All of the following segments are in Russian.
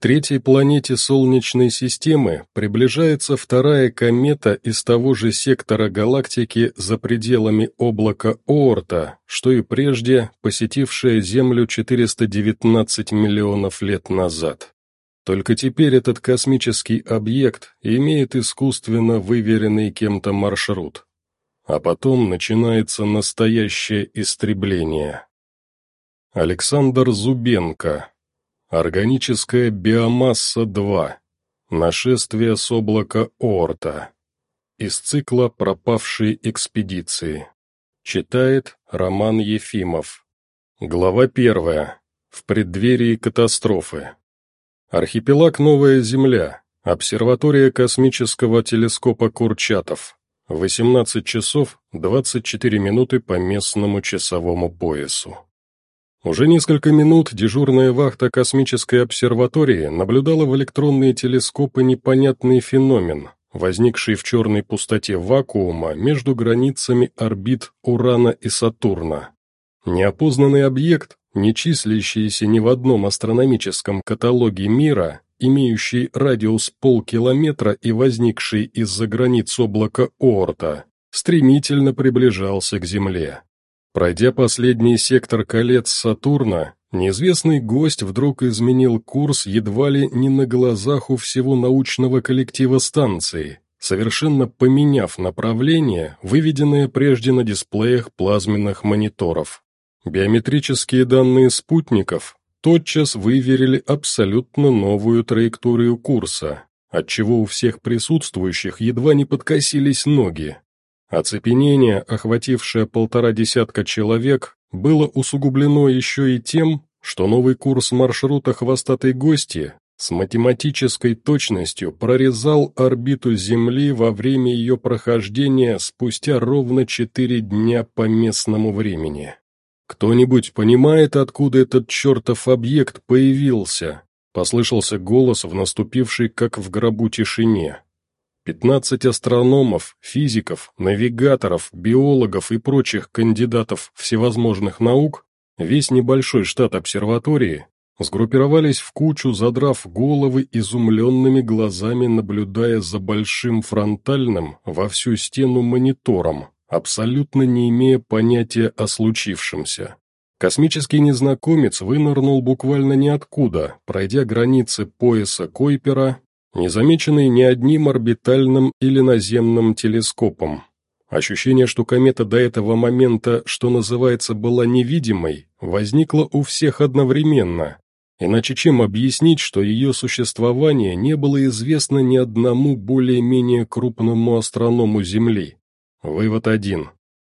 Третьей планете Солнечной системы приближается вторая комета из того же сектора галактики за пределами облака Оорта, что и прежде посетившая Землю 419 миллионов лет назад. Только теперь этот космический объект имеет искусственно выверенный кем-то маршрут. А потом начинается настоящее истребление. Александр Зубенко Органическая биомасса-2. Нашествие с облака Орта. Из цикла «Пропавшие экспедиции». Читает Роман Ефимов. Глава первая. В преддверии катастрофы. Архипелаг Новая Земля. Обсерватория космического телескопа Курчатов. 18 часов 24 минуты по местному часовому поясу. Уже несколько минут дежурная вахта космической обсерватории наблюдала в электронные телескопы непонятный феномен, возникший в черной пустоте вакуума между границами орбит Урана и Сатурна. Неопознанный объект, не числящийся ни в одном астрономическом каталоге мира, имеющий радиус полкилометра и возникший из-за границ облака Оорта, стремительно приближался к Земле. Пройдя последний сектор колец Сатурна, неизвестный гость вдруг изменил курс едва ли не на глазах у всего научного коллектива станции, совершенно поменяв направление, выведенное прежде на дисплеях плазменных мониторов. Биометрические данные спутников тотчас выверили абсолютно новую траекторию курса, отчего у всех присутствующих едва не подкосились ноги. Оцепенение, охватившее полтора десятка человек, было усугублено еще и тем, что новый курс маршрута хвостатой гости с математической точностью прорезал орбиту Земли во время ее прохождения спустя ровно четыре дня по местному времени. «Кто-нибудь понимает, откуда этот чертов объект появился?» Послышался голос в наступившей, как в гробу, тишине. Пятнадцать астрономов, физиков, навигаторов, биологов и прочих кандидатов всевозможных наук, весь небольшой штат обсерватории, сгруппировались в кучу, задрав головы изумленными глазами, наблюдая за большим фронтальным во всю стену монитором, абсолютно не имея понятия о случившемся. Космический незнакомец вынырнул буквально ниоткуда, пройдя границы пояса Койпера незамеченный ни одним орбитальным или наземным телескопом. Ощущение, что комета до этого момента, что называется, была невидимой, возникло у всех одновременно. Иначе чем объяснить, что ее существование не было известно ни одному более-менее крупному астроному Земли? Вывод один.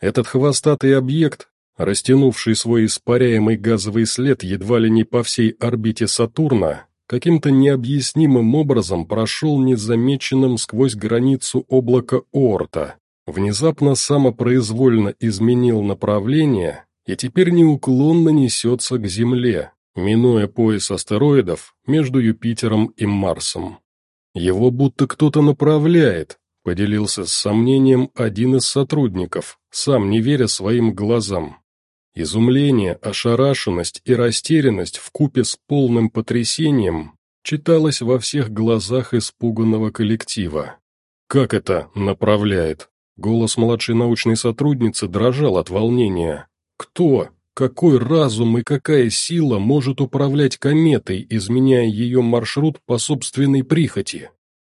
Этот хвостатый объект, растянувший свой испаряемый газовый след едва ли не по всей орбите Сатурна, каким-то необъяснимым образом прошел незамеченным сквозь границу облака Оорта, внезапно самопроизвольно изменил направление и теперь неуклонно несется к Земле, минуя пояс астероидов между Юпитером и Марсом. Его будто кто-то направляет, поделился с сомнением один из сотрудников, сам не веря своим глазам. Изумление, ошарашенность и растерянность в купе с полным потрясением читалось во всех глазах испуганного коллектива. «Как это направляет?» Голос младшей научной сотрудницы дрожал от волнения. «Кто? Какой разум и какая сила может управлять кометой, изменяя ее маршрут по собственной прихоти?»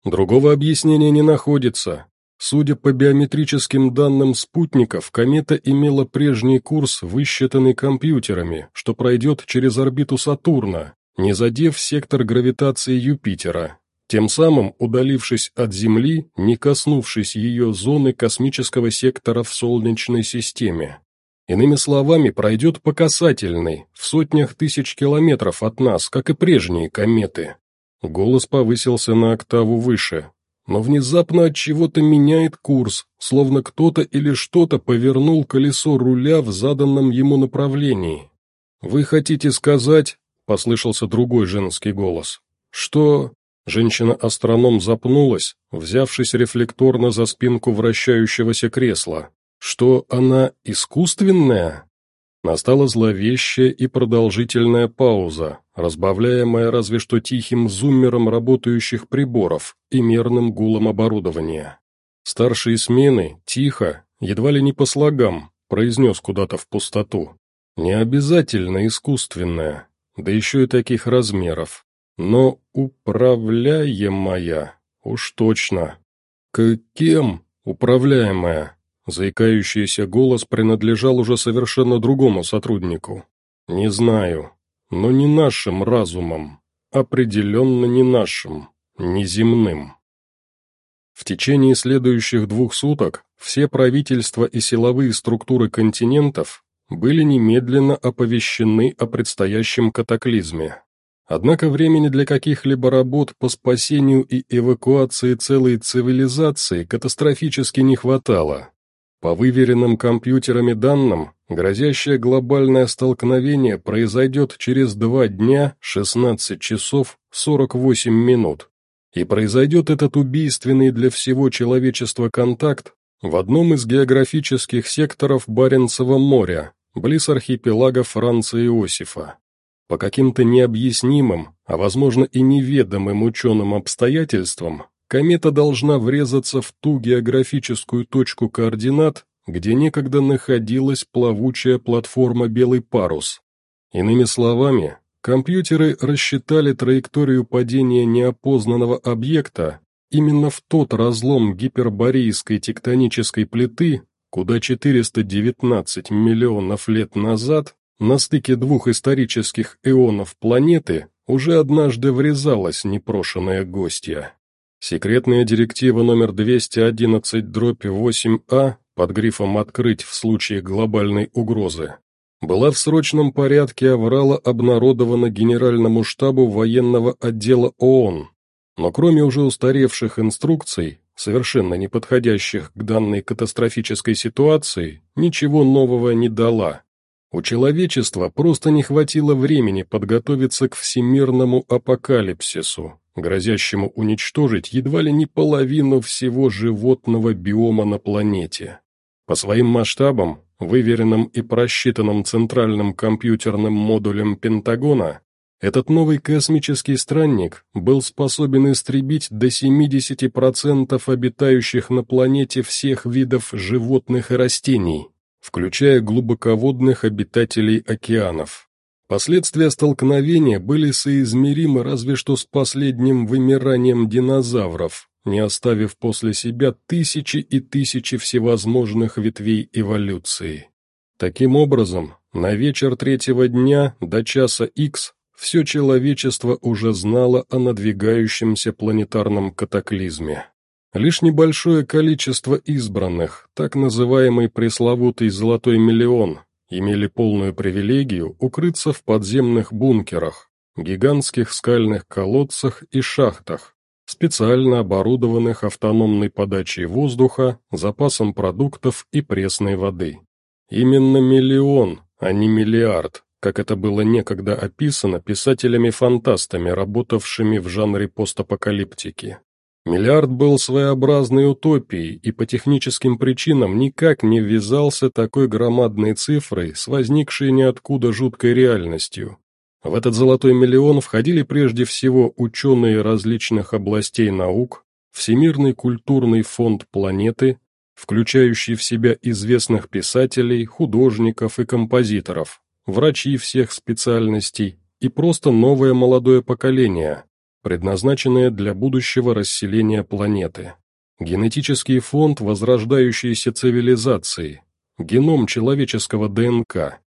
Другого объяснения не находится. Судя по биометрическим данным спутников, комета имела прежний курс, высчитанный компьютерами, что пройдет через орбиту Сатурна, не задев сектор гравитации Юпитера, тем самым удалившись от Земли, не коснувшись ее зоны космического сектора в Солнечной системе. Иными словами, пройдет по касательной, в сотнях тысяч километров от нас, как и прежние кометы. Голос повысился на октаву выше, но внезапно от чего-то меняет курс, словно кто-то или что-то повернул колесо руля в заданном ему направлении. «Вы хотите сказать...» — послышался другой женский голос. «Что...» Женщина-астроном запнулась, взявшись рефлекторно за спинку вращающегося кресла. «Что она искусственная?» Настала зловещая и продолжительная пауза, разбавляемая разве что тихим зуммером работающих приборов и мерным гулом оборудования. Старшие смены, тихо, едва ли не по слогам, произнес куда-то в пустоту. Не обязательно искусственная, да еще и таких размеров, но управляемая, уж точно. К кем управляемая? Заикающийся голос принадлежал уже совершенно другому сотруднику. «Не знаю, но не нашим разумом, определенно не нашим, неземным». В течение следующих двух суток все правительства и силовые структуры континентов были немедленно оповещены о предстоящем катаклизме. Однако времени для каких-либо работ по спасению и эвакуации целой цивилизации катастрофически не хватало. По выверенным компьютерами данным, грозящее глобальное столкновение произойдет через два дня 16 часов 48 минут. И произойдет этот убийственный для всего человечества контакт в одном из географических секторов Баренцева моря, близ архипелага Франца Иосифа. По каким-то необъяснимым, а возможно и неведомым ученым обстоятельствам, комета должна врезаться в ту географическую точку координат, где некогда находилась плавучая платформа «Белый парус». Иными словами, компьютеры рассчитали траекторию падения неопознанного объекта именно в тот разлом гиперборейской тектонической плиты, куда 419 миллионов лет назад на стыке двух исторических эонов планеты уже однажды врезалась непрошенная гостья. Секретная директива номер 211-8А под грифом «Открыть в случае глобальной угрозы» была в срочном порядке Аврала обнародована Генеральному штабу военного отдела ООН, но кроме уже устаревших инструкций, совершенно не подходящих к данной катастрофической ситуации, ничего нового не дала. У человечества просто не хватило времени подготовиться к всемирному апокалипсису, грозящему уничтожить едва ли не половину всего животного биома на планете. По своим масштабам, выверенным и просчитанным центральным компьютерным модулем Пентагона, этот новый космический странник был способен истребить до 70% обитающих на планете всех видов животных и растений включая глубоководных обитателей океанов. Последствия столкновения были соизмеримы разве что с последним вымиранием динозавров, не оставив после себя тысячи и тысячи всевозможных ветвей эволюции. Таким образом, на вечер третьего дня до часа Х все человечество уже знало о надвигающемся планетарном катаклизме. Лишь небольшое количество избранных, так называемый пресловутый «золотой миллион», имели полную привилегию укрыться в подземных бункерах, гигантских скальных колодцах и шахтах, специально оборудованных автономной подачей воздуха, запасом продуктов и пресной воды. Именно миллион, а не миллиард, как это было некогда описано писателями-фантастами, работавшими в жанре постапокалиптики. Миллиард был своеобразной утопией и по техническим причинам никак не ввязался такой громадной цифрой с возникшей ниоткуда жуткой реальностью. В этот золотой миллион входили прежде всего ученые различных областей наук, Всемирный культурный фонд планеты, включающий в себя известных писателей, художников и композиторов, врачи всех специальностей и просто новое молодое поколение, предназначенное для будущего расселения планеты. Генетический фонд возрождающейся цивилизации, геном человеческого ДНК.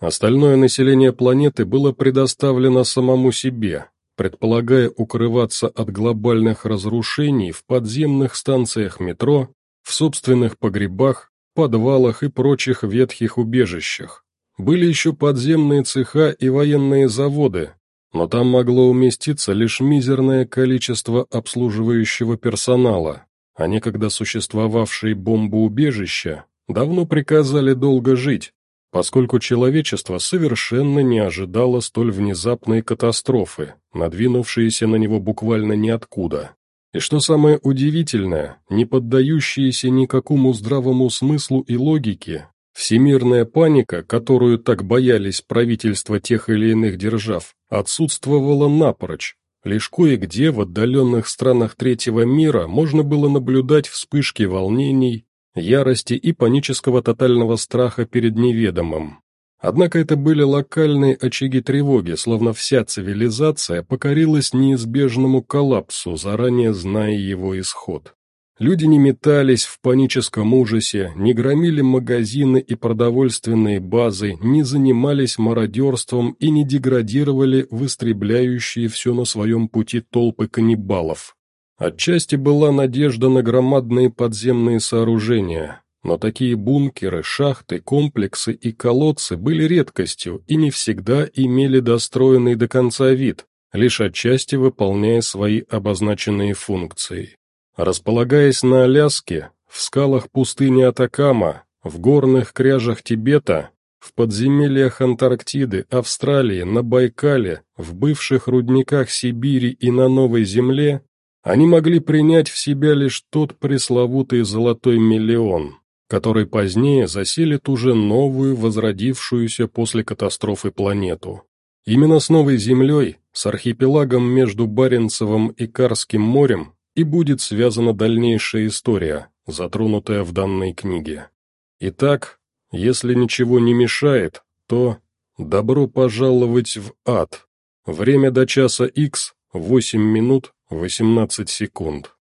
Остальное население планеты было предоставлено самому себе, предполагая укрываться от глобальных разрушений в подземных станциях метро, в собственных погребах, подвалах и прочих ветхих убежищах. Были еще подземные цеха и военные заводы, но там могло уместиться лишь мизерное количество обслуживающего персонала, а некогда существовавшие бомбоубежища давно приказали долго жить, поскольку человечество совершенно не ожидало столь внезапной катастрофы, надвинувшейся на него буквально ниоткуда. И что самое удивительное, не поддающиеся никакому здравому смыслу и логике, Всемирная паника, которую так боялись правительства тех или иных держав, отсутствовала напрочь. Лишь кое-где в отдаленных странах третьего мира можно было наблюдать вспышки волнений, ярости и панического тотального страха перед неведомым. Однако это были локальные очаги тревоги, словно вся цивилизация покорилась неизбежному коллапсу, заранее зная его исход. Люди не метались в паническом ужасе, не громили магазины и продовольственные базы, не занимались мародерством и не деградировали в истребляющие все на своем пути толпы каннибалов. Отчасти была надежда на громадные подземные сооружения, но такие бункеры, шахты, комплексы и колодцы были редкостью и не всегда имели достроенный до конца вид, лишь отчасти выполняя свои обозначенные функции. Располагаясь на Аляске, в скалах пустыни Атакама, в горных кряжах Тибета, в подземельях Антарктиды, Австралии, на Байкале, в бывших рудниках Сибири и на Новой Земле, они могли принять в себя лишь тот пресловутый «золотой миллион», который позднее заселит уже новую, возродившуюся после катастрофы планету. Именно с Новой Землей, с архипелагом между Баренцевым и Карским морем, и будет связана дальнейшая история, затронутая в данной книге. Итак, если ничего не мешает, то добро пожаловать в ад. Время до часа X – 8 минут 18 секунд.